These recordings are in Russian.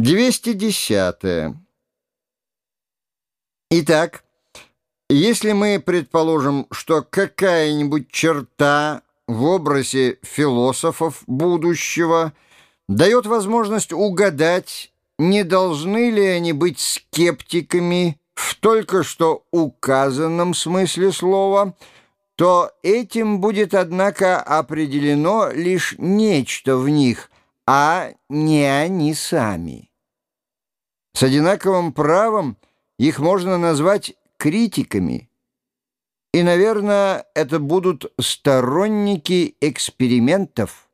210. Итак, если мы предположим, что какая-нибудь черта в образе философов будущего дает возможность угадать, не должны ли они быть скептиками в только что указанном смысле слова, то этим будет, однако, определено лишь нечто в них, а не они сами. С одинаковым правом их можно назвать критиками. И, наверное, это будут сторонники экспериментов.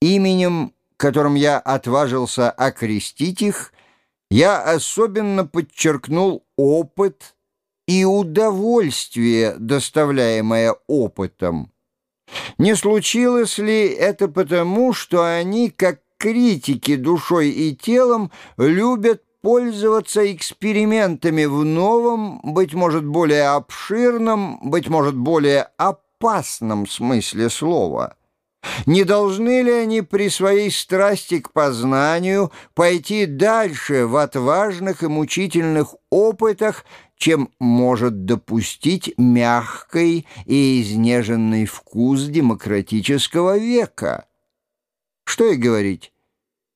Именем, которым я отважился окрестить их, я особенно подчеркнул опыт и удовольствие, доставляемое опытом. Не случилось ли это потому, что они, как критики душой и телом любят пользоваться экспериментами в новом, быть может, более обширном, быть может, более опасном смысле слова. Не должны ли они при своей страсти к познанию пойти дальше в отважных и мучительных опытах, чем может допустить мягкий и изнеженный вкус демократического века? Что и говорить,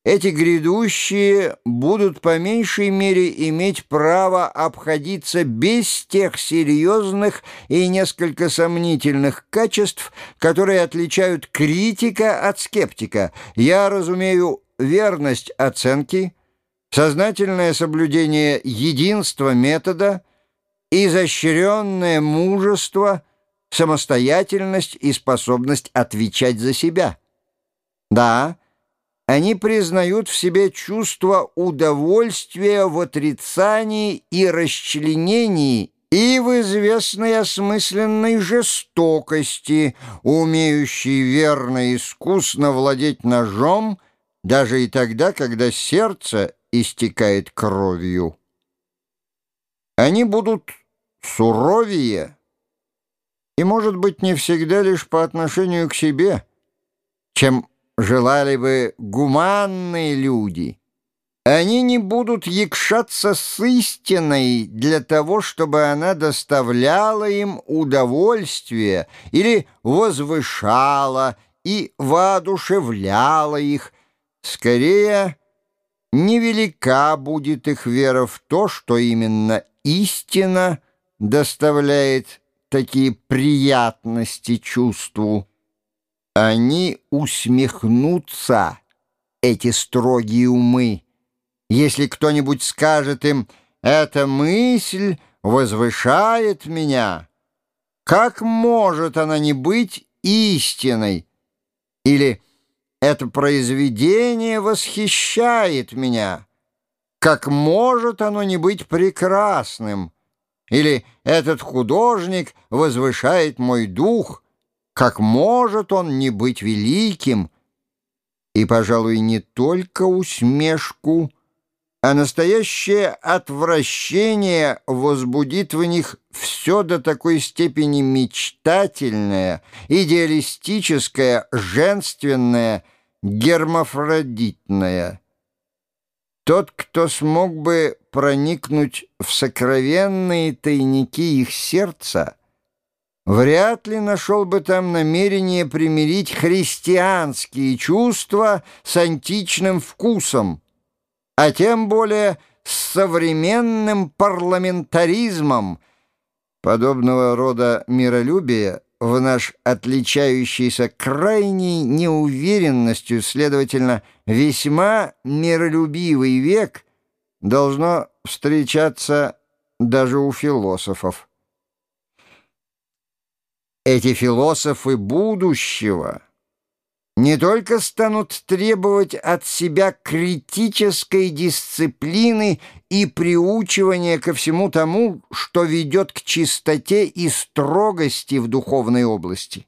эти грядущие будут по меньшей мере иметь право обходиться без тех серьезных и несколько сомнительных качеств, которые отличают критика от скептика. Я разумею верность оценки, сознательное соблюдение единства метода, изощренное мужество, самостоятельность и способность отвечать за себя. Да, они признают в себе чувство удовольствия в отрицании и расчленении и в известной осмысленной жестокости, умеющей верно и искусно владеть ножом, даже и тогда, когда сердце истекает кровью. Они будут суровее и, может быть, не всегда лишь по отношению к себе, чем желали бы гуманные люди. Они не будут якшаться с истиной для того, чтобы она доставляла им удовольствие или возвышала и воодушевляла их. Скорее, невелика будет их вера в то, что именно истина доставляет такие приятности чувству. Они усмехнутся, эти строгие умы, если кто-нибудь скажет им «эта мысль возвышает меня». Как может она не быть истиной? Или «это произведение восхищает меня». Как может оно не быть прекрасным? Или «этот художник возвышает мой дух». Как может он не быть великим? И, пожалуй, не только усмешку, а настоящее отвращение возбудит в них все до такой степени мечтательное, идеалистическое, женственное, гермафродитное. Тот, кто смог бы проникнуть в сокровенные тайники их сердца, вряд ли нашел бы там намерение примирить христианские чувства с античным вкусом, а тем более с современным парламентаризмом. Подобного рода миролюбие в наш отличающийся крайней неуверенностью, следовательно, весьма миролюбивый век должно встречаться даже у философов. Эти философы будущего не только станут требовать от себя критической дисциплины и приучивания ко всему тому, что ведет к чистоте и строгости в духовной области.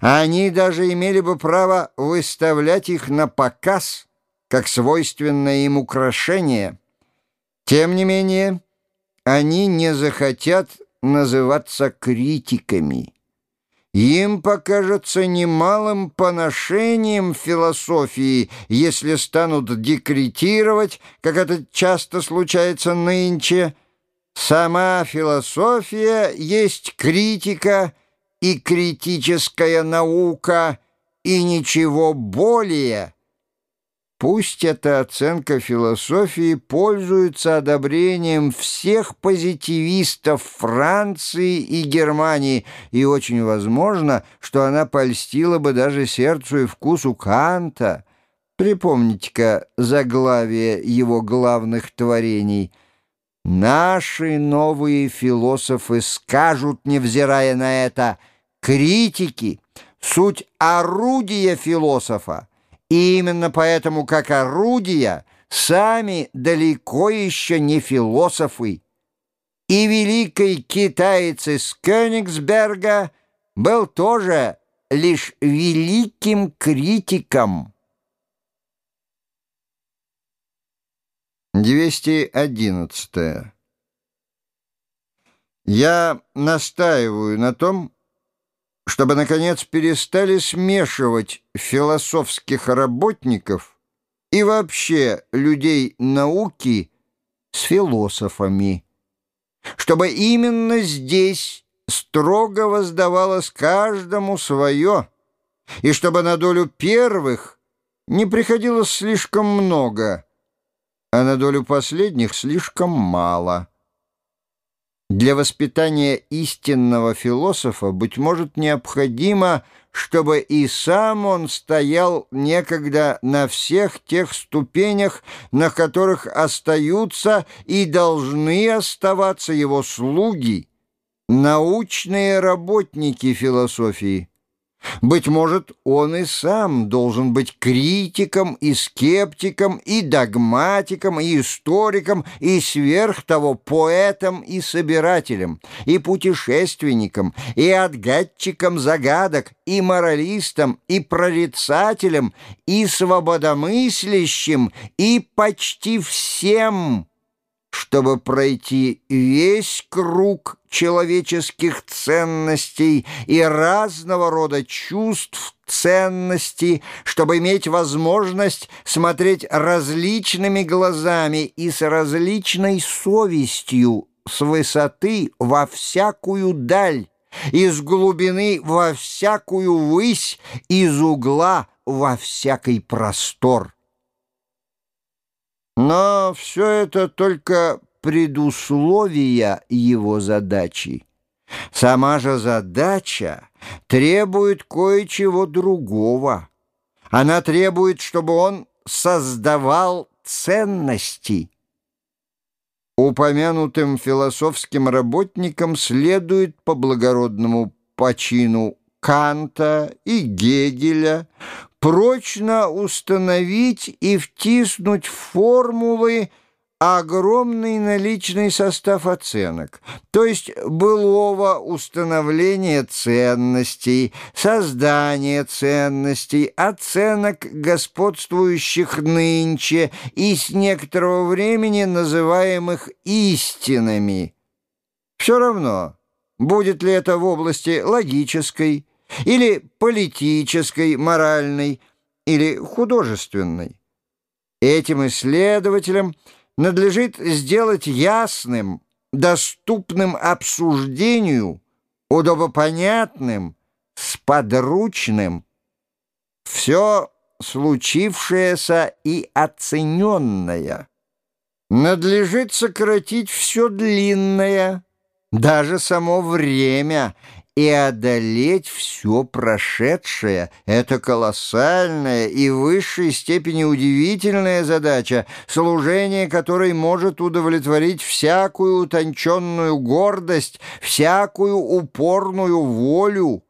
Они даже имели бы право выставлять их на показ, как свойственное им украшение. Тем не менее, они не захотят называться критиками им покажется немалым поношением философии, если станут декретировать, как это часто случается нынче. Сама философия есть критика и критическая наука, и ничего более – Пусть эта оценка философии пользуется одобрением всех позитивистов Франции и Германии, и очень возможно, что она польстила бы даже сердцу и вкусу Канта. Припомните-ка заглавие его главных творений. «Наши новые философы скажут, невзирая на это, критики, суть орудия философа». И именно поэтому, как орудия, сами далеко еще не философы. И великий китаец из Кёнигсберга был тоже лишь великим критиком. 211. Я настаиваю на том, чтобы, наконец, перестали смешивать философских работников и вообще людей науки с философами, чтобы именно здесь строго воздавалось каждому свое, и чтобы на долю первых не приходилось слишком много, а на долю последних слишком мало. Для воспитания истинного философа, быть может, необходимо, чтобы и сам он стоял некогда на всех тех ступенях, на которых остаются и должны оставаться его слуги, научные работники философии. Быть может, он и сам должен быть критиком и скептиком, и догматиком, и историком, и сверх того поэтом и собирателем, и путешественником, и отгадчиком загадок, и моралистом, и прорицателем, и свободомыслящим, и почти всем чтобы пройти весь круг человеческих ценностей и разного рода чувств ценностей, чтобы иметь возможность смотреть различными глазами и с различной совестью с высоты во всякую даль, из глубины во всякую высь, из угла во всякий простор. Но все это только предусловия его задачи. Сама же задача требует кое-чего другого. Она требует, чтобы он создавал ценности. Упомянутым философским работникам следует по благородному почину Канта и Гегеля прочно установить и втиснуть в формулы огромный наличный состав оценок, то есть былого установления ценностей, создания ценностей, оценок господствующих нынче и с некоторого времени называемых истинами. Все равно, будет ли это в области логической, или политической, моральной, или художественной. Этим исследователям надлежит сделать ясным, доступным обсуждению, удобопонятным, сподручным все случившееся и оцененное. Надлежит сократить все длинное, даже само время, и одолеть все прошедшее — это колоссальная и в высшей степени удивительная задача, служение которой может удовлетворить всякую утонченную гордость, всякую упорную волю,